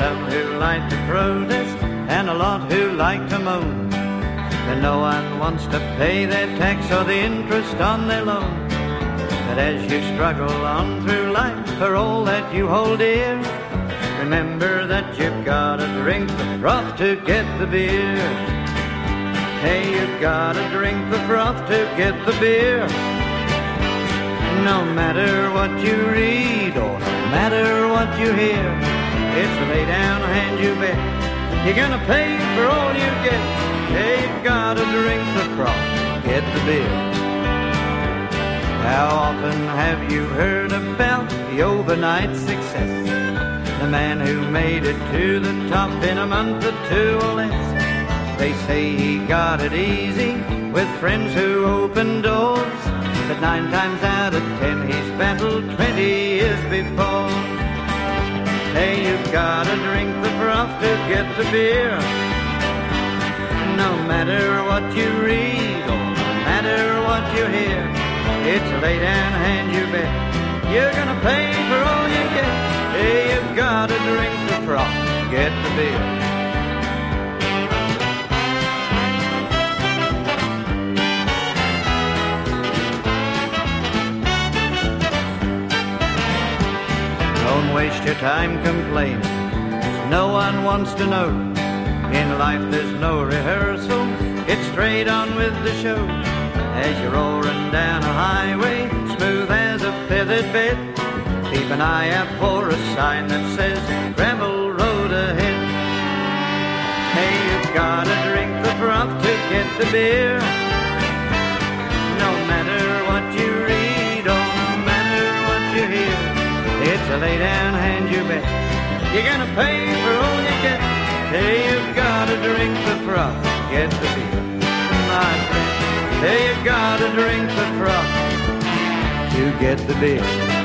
some who like to protest and a lot who like to moan. But no one wants to pay their tax or the interest on their loan. But as you struggle on through life for all that you hold dear, remember that you've got to drink the froth to get the beer. Hey, you've got to drink the froth to get the beer. No matter what you read or no matter what you hear, it's lay down hand you bet. You're gonna pay for all you get. Hey, you gotta drink the froth, get the bill. How often have you heard about the overnight success? The man who made it to the top in a month or two or less. They say he got it easy with friends who opened doors. But nine times out of ten he's battled twenty years before. Gotta drink the froth to get the beer. No matter what you read or no matter what you hear, it's a lay down hand you bet. You're gonna pay for all you get. Hey, you've gotta drink the froth, get the beer. Waste your time complaining, no one wants to know. In life there's no rehearsal, it's straight on with the show. As you're roaring down a highway, smooth as a feathered bed, keep an eye out for a sign that says gravel road ahead. Hey, you've gotta drink the broth to get the beer. No matter what you read or no matter what you hear, it's a lay you bet. You're gonna pay for all you get. Hey, you've gotta drink the froth, get the beer. My friend, hey, you gotta drink the froth to get the beer.